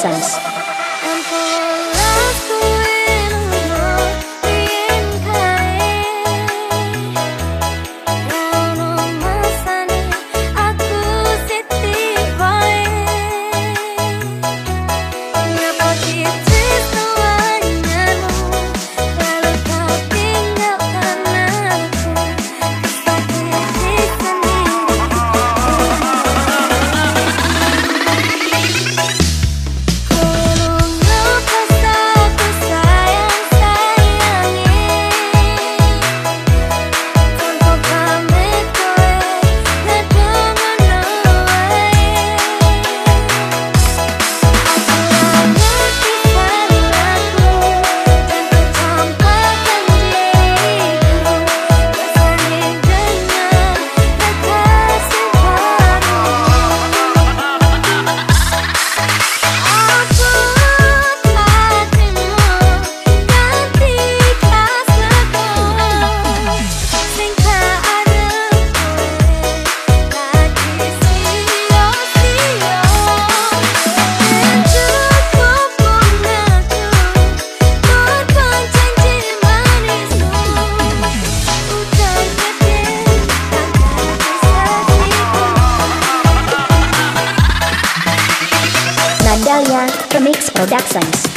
sense. Productions.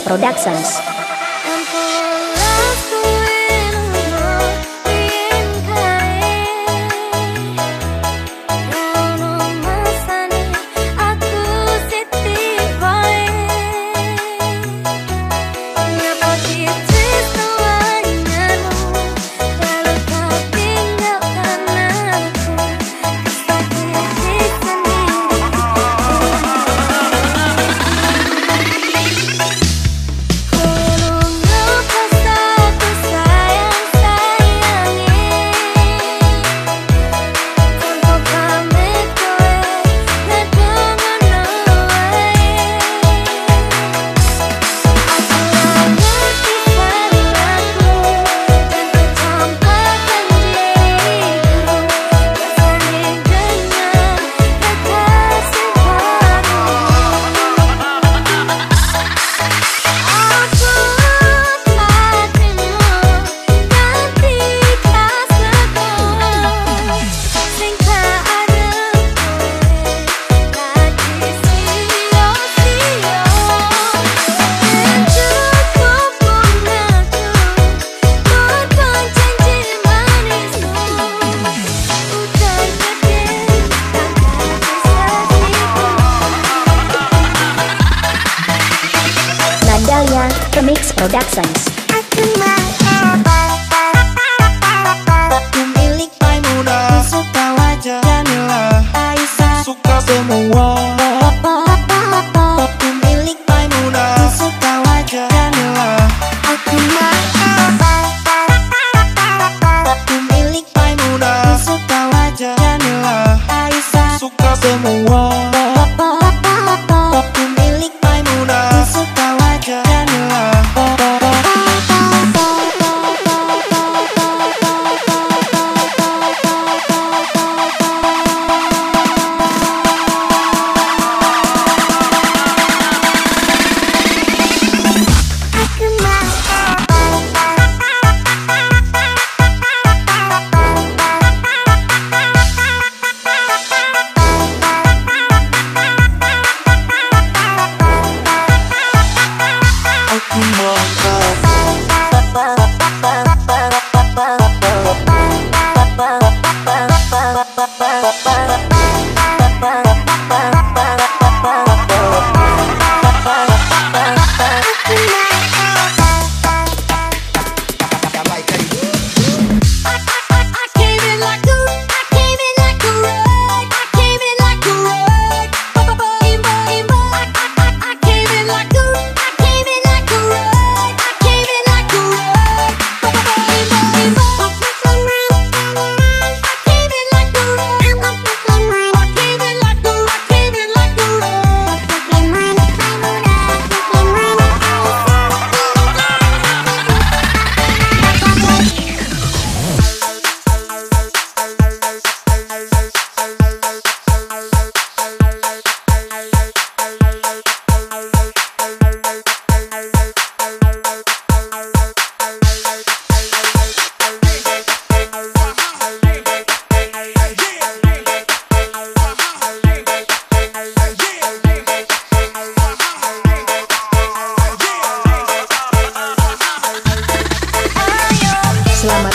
Productions. Mix Productions. Bye.